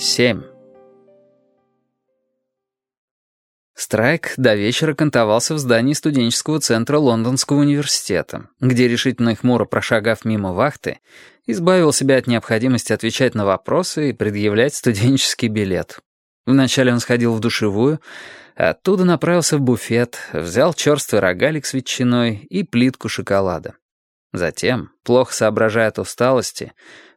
7. Страйк до вечера кантовался в здании студенческого центра Лондонского университета, где, решительно и хмуро прошагав мимо вахты, избавил себя от необходимости отвечать на вопросы и предъявлять студенческий билет. Вначале он сходил в душевую, оттуда направился в буфет, взял черствый рогалик с ветчиной и плитку шоколада. Затем, плохо соображая от усталости,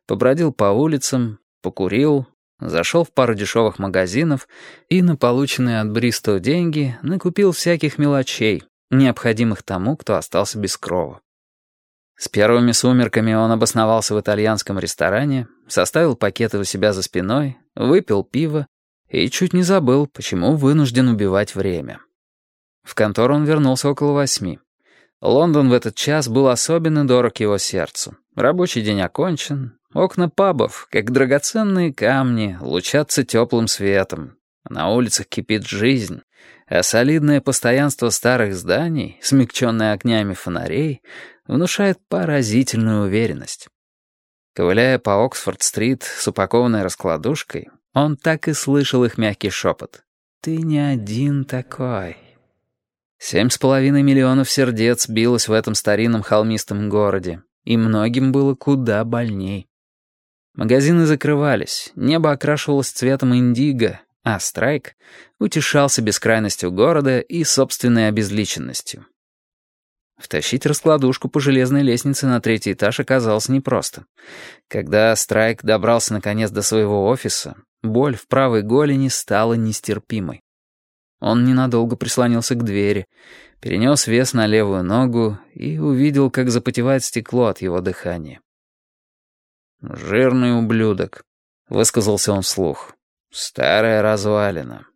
побродил по улицам, покурил, зашел в пару дешевых магазинов и на полученные от Бристо деньги накупил всяких мелочей, необходимых тому, кто остался без крова. С первыми сумерками он обосновался в итальянском ресторане, составил пакеты у себя за спиной, выпил пиво и чуть не забыл, почему вынужден убивать время. В контору он вернулся около восьми. Лондон в этот час был особенно дорог его сердцу. Рабочий день окончен, окна пабов, как драгоценные камни, лучатся теплым светом. На улицах кипит жизнь, а солидное постоянство старых зданий, смягченное огнями фонарей, внушает поразительную уверенность. Ковыляя по Оксфорд-стрит с упакованной раскладушкой, он так и слышал их мягкий шепот. «Ты не один такой». Семь с половиной миллионов сердец билось в этом старинном холмистом городе, и многим было куда больней. Магазины закрывались, небо окрашивалось цветом индиго, а Страйк утешался бескрайностью города и собственной обезличенностью. Втащить раскладушку по железной лестнице на третий этаж оказалось непросто. Когда Страйк добрался наконец до своего офиса, боль в правой голени стала нестерпимой. Он ненадолго прислонился к двери, перенес вес на левую ногу и увидел, как запотевает стекло от его дыхания. «Жирный ублюдок», — высказался он вслух. «Старая развалина».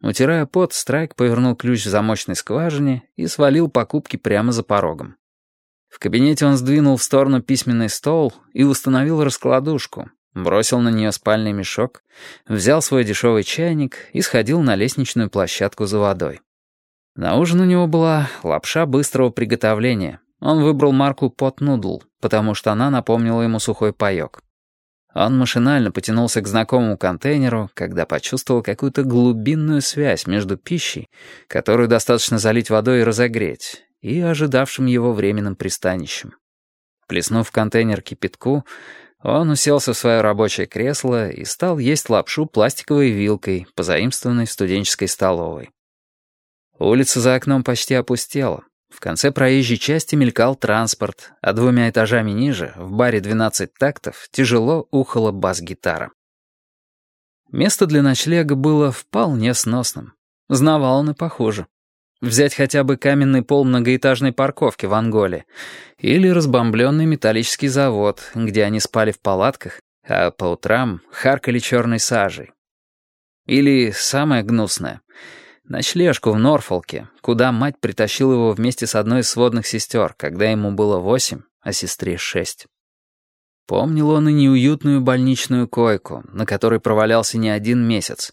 Утирая пот, Страйк повернул ключ в замочной скважине и свалил покупки прямо за порогом. В кабинете он сдвинул в сторону письменный стол и установил раскладушку, Бросил на нее спальный мешок, взял свой дешевый чайник и сходил на лестничную площадку за водой. На ужин у него была лапша быстрого приготовления. Он выбрал марку «Пот Нудл», потому что она напомнила ему сухой паёк. Он машинально потянулся к знакомому контейнеру, когда почувствовал какую-то глубинную связь между пищей, которую достаточно залить водой и разогреть, и ожидавшим его временным пристанищем. Плеснув в контейнер кипятку, он уселся в свое рабочее кресло и стал есть лапшу пластиковой вилкой, позаимствованной в студенческой столовой. Улица за окном почти опустела. В конце проезжей части мелькал транспорт, а двумя этажами ниже, в баре «12 тактов», тяжело ухала бас-гитара. Место для ночлега было вполне сносным. Знавал и похуже. Взять хотя бы каменный пол многоэтажной парковки в Анголе или разбомбленный металлический завод, где они спали в палатках, а по утрам харкали черной сажей. Или самое гнусное — ночлежку в Норфолке, куда мать притащила его вместе с одной из сводных сестер, когда ему было восемь, а сестре шесть. Помнил он и неуютную больничную койку, на которой провалялся не один месяц,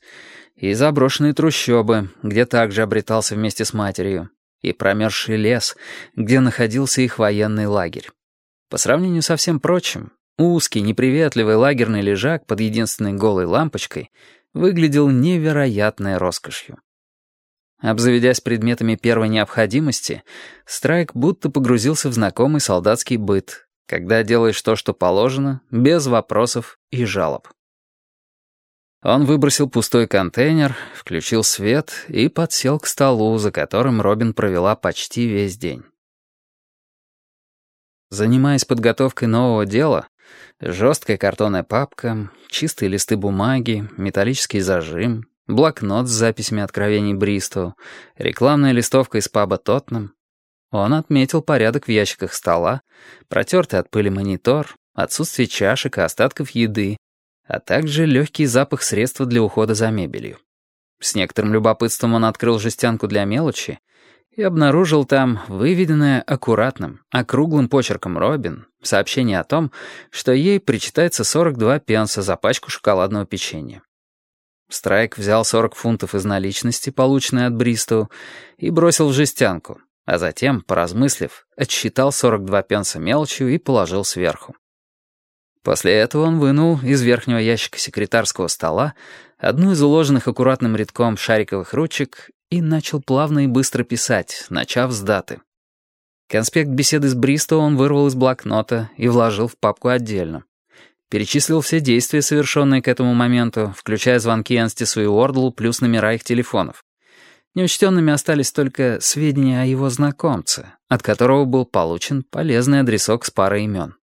и заброшенные трущобы, где также обретался вместе с матерью, и промерзший лес, где находился их военный лагерь. По сравнению со всем прочим, узкий, неприветливый лагерный лежак под единственной голой лампочкой выглядел невероятной роскошью. Обзаведясь предметами первой необходимости, Страйк будто погрузился в знакомый солдатский быт, когда делаешь то, что положено, без вопросов и жалоб. Он выбросил пустой контейнер, включил свет и подсел к столу, за которым Робин провела почти весь день. Занимаясь подготовкой нового дела, жесткая картонная папка, чистые листы бумаги, металлический зажим, блокнот с записями откровений Бристоу, рекламная листовка из паба Тотнам, он отметил порядок в ящиках стола, протертый от пыли монитор, отсутствие чашек и остатков еды, а также легкий запах средства для ухода за мебелью. С некоторым любопытством он открыл жестянку для мелочи и обнаружил там выведенное аккуратным, округлым почерком Робин сообщение о том, что ей причитается 42 пенса за пачку шоколадного печенья. Страйк взял 40 фунтов из наличности, полученной от Бристоу, и бросил в жестянку, а затем, поразмыслив, отсчитал 42 пенса мелочью и положил сверху. После этого он вынул из верхнего ящика секретарского стола одну из уложенных аккуратным рядком шариковых ручек и начал плавно и быстро писать, начав с даты. Конспект беседы с Бристо он вырвал из блокнота и вложил в папку отдельно. Перечислил все действия, совершенные к этому моменту, включая звонки Энстису и Уордлу плюс номера их телефонов. Неучтенными остались только сведения о его знакомце, от которого был получен полезный адресок с парой имен.